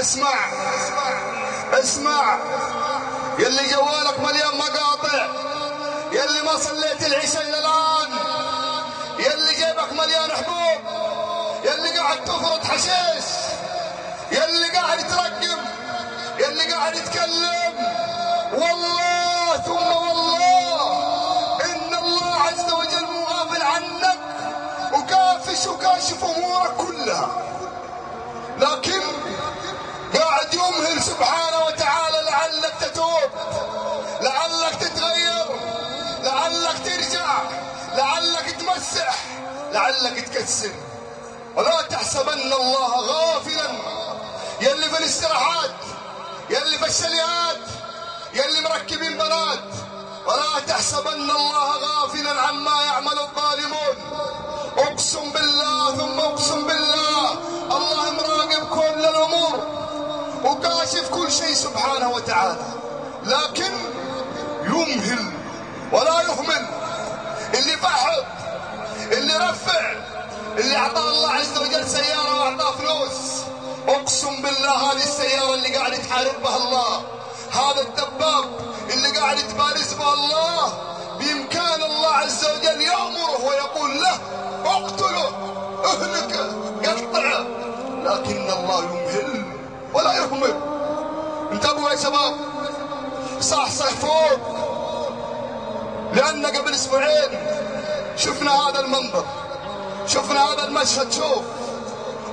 اسمع اسمع. يلي جوالك مليان مقاطع يلي ما صليت العشاء إلى الآن يلي جيبك مليان حبوب يلي قاعد تفرط حشيش يلي قاعد ترقم يلي قاعد يتكلم. والله ثم والله إن الله عز وجل مو غافل عنك وكافش وكاشف أمورك كلها. لكن سبحانه وتعالى لعلك تتوب لعلك تتغير لعلك ترجع لعلك تمسح لعلك تكسر. ولا تحسبن الله غافلا. يلي في الاستراحات يلي في الشليات يلي مركبين بنات ولا تحسبن الله غافلا عما يعمل الظالمون. أقسم بالله ثم أقسم بالله الله مراقب كل الأمور وكاشف كل شيء سبحانه وتعالى لكن يمهل ولا يهمل. اللي فحط اللي رفع اللي أعطاه الله عز وجل سيارة وأعطاه فلوس. أقسم بالله هذه السيارة اللي قاعد يتحارب بها الله. هذا الدباب اللي قاعد يتبارز به الله. بإمكان الله عز وجل يأمره ويقول له اقتله اهلكه قطعه. لكن الله يمهل. ولا يهمل انتبهوا يا شباب صحصح فوق. لأن قبل أسبوعين شفنا هذا المنظر شفنا هذا المشهد شوف.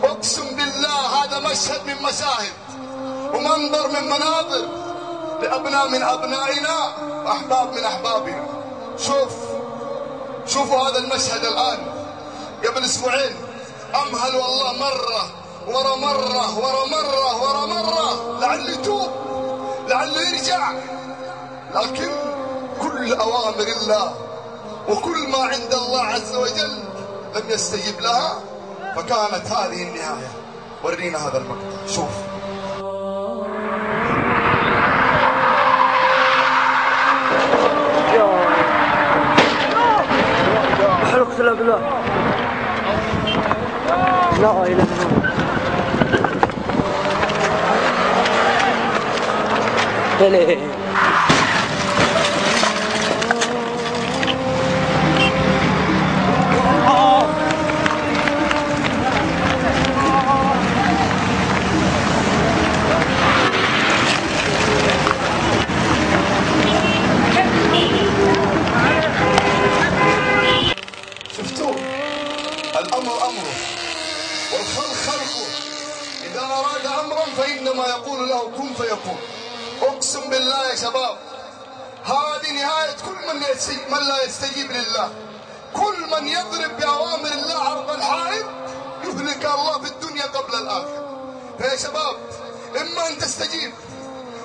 أقسم بالله هذا مشهد من مشاهد. ومنظر من مناظر. لأبناء من أبنائنا وأحباب من أحبابنا. شوف. شوفوا هذا المشهد الآن. قبل أسبوعين أمهل والله مرة ورا مره ورا مره ورا مره لعله يتوب لعله يرجع. لكن كل أوامر الله وكل ما عند الله عز وجل لم يستجب لها فكانت هذه النهاية. ورينا هذا المقطع. شوف. حرقت الابناء لا إله إلا الله. ليه شفتوه الأمر امره والخلق خلقه. إذا أراد أمرا فإنما يقول له كن فيكون. أقسم بالله يا شباب هذه نهاية كل من من لا يستجيب لله. كل من يضرب بأوامر الله عرض الحائط يهلك الله في الدنيا قبل الآخرة. فيا شباب إما أن تستجيب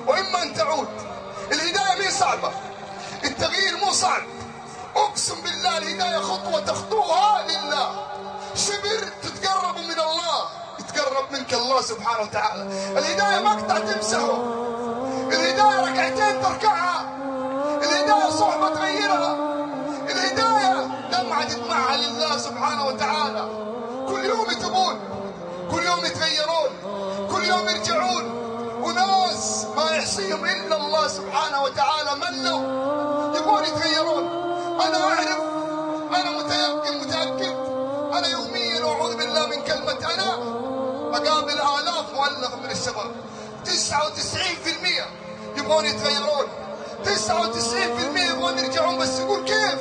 وإما أن تعود. الهداية مي صعبه التغيير مو صعب أقسم بالله الهداية خطوة تخطوها منك الله سبحانه وتعالى. الهداية مقطع تمسحه الهداية ركعتين تركعها. الهداية صحبة تغيرها. الهداية دمعه تدمعها لله سبحانه وتعالى. كل يوم يتوبون كل يوم يتغيرون كل يوم يرجعون. وناس ما يحصيهم إلا الله سبحانه وتعالى. منوا يبغون يتغيرون. أنا أعرف أنا متيقن الشباب. 99% يبغون يتغيرون. 99% يبغون يرجعون بس يقول كيف؟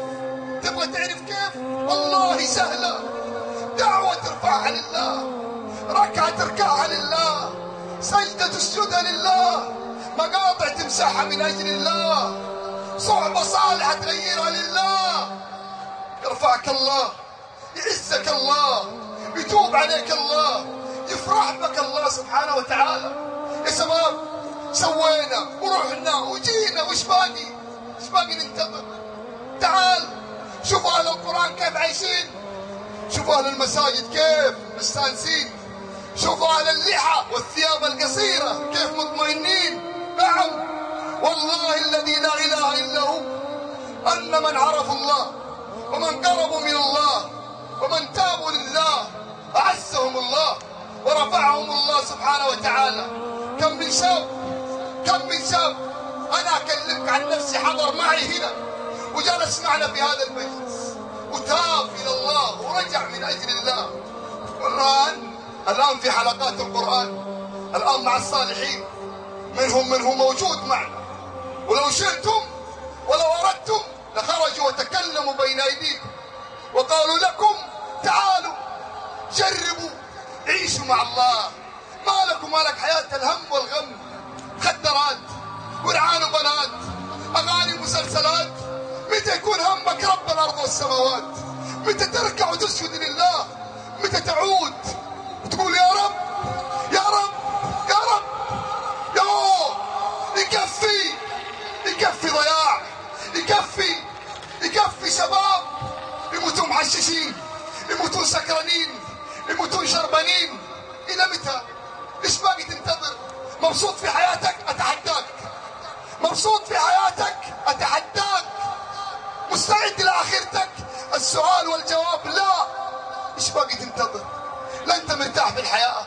تبغى تعرف كيف؟ والله سهلة. دعوة ترفعها لله ركعة تركعها لله سجدة تسجدها لله مقاطع تمسحها من أجل الله. صعبة صالحة تغيرها لله يرفعك الله. يعزك الله. يتوب عليك الله. يفرح بك الله سبحانه وتعالى يا شباب سوينا ورحنا وجينا وش باقي؟ وش باقي ننتظر؟ تعال شوفوا أهل القرآن كيف عايشين شوفوا أهل المساجد كيف مستانسين شوفوا أهل اللحى والثياب القصيرة كيف مطمئنين نعم والله الذي لا إله إلا هو أن من عرفوا الله ومن قربوا من الله ومن تابوا اعزهم الله سبحانه وتعالى. شاب كم من شاب أنا أكلمك عن نفسي حضر معي هنا وجلس معنا في هذا المجلس. وتاب إلى الله ورجع من أجل الله. والان الآن في حلقات القرآن الآن مع الصالحين. منهم من هو موجود معنا. ولو شئتم ولو أردتم لخرجوا وتكلموا بين أيديكم. وقالوا لكم تعالوا جربوا. عيشوا مع الله. ما لكم مالك حياة الهم والغم. خدرات ورعان وبنات أغاني ومسلسلات. متى يكون همك رب الأرض والسماوات؟ متى تركع وتسجد لله؟ متى تعود؟ وتقول يا رب يا رب يا رب. يا يكفي يكفي ضياع يكفي يكفي شباب. يموتون محششين يموتون سكرانين. يموتون شربانين إلى متى؟ إيش باقي تنتظر؟ مبسوط في حياتك أتحداك. مبسوط في حياتك أتحداك. مستعد لآخرتك. السؤال والجواب لا. إيش باقي تنتظر؟ لا أنت مرتاح في الحياة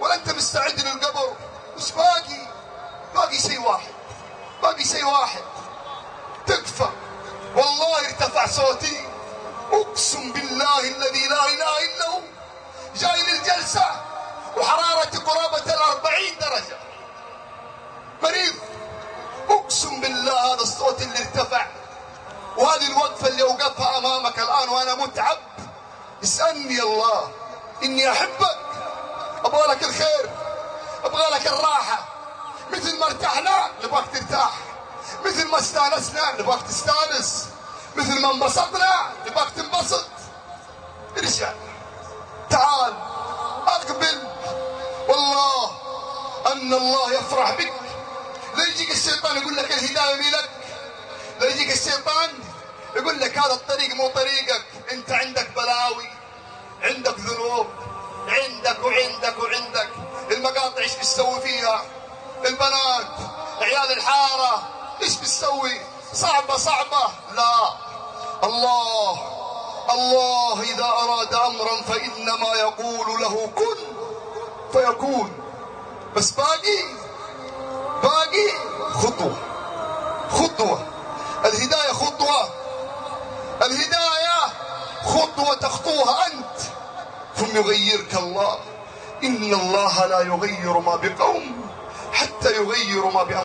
ولا أنت مستعد للقبر. إيش باقي؟ باقي شيء واحد. باقي شيء واحد. تكفى. والله ارتفع صوتي. أقسم بالله الذي لا إله إلا هو. جاي للجلسة وحرارتي قرابة الأربعين درجة. مريض أقسم بالله هذا الصوت اللي ارتفع. وهذه الوقفة اللي أوقفها أمامك الآن وأنا متعب. اسألني الله إني أحبك. أبغى لك الخير أبغى لك الراحة. مثل ما ارتحنا نبغاك ترتاح. مثل ما استانسنا نبغاك تستانس. مثل ما انبسطنا نبغاك تنبسط. ارجع. تعال أقبل. والله أن الله يفرح بك. لا يجيك الشيطان يقول لك الهداية مي لك. لا يجيك الشيطان يقول لك هذا الطريق مو طريقك. أنت عندك بلاوي عندك ذنوب عندك وعندك وعندك. المقاطع إيش بتسوي فيها؟ البنات عيال الحارة إيش بتسوي؟ صعبة صعبة. لا. الله. الله إذا أراد أمرا فإنما يقول له كن فيكون. بس باقي باقي خطوة خطوة. الهداية خطوة. الهداية خطوة تخطوها أنت. ثم يغيرك الله. إن الله لا يغير ما بقوم حتى يغيروا ما بأنفسهم.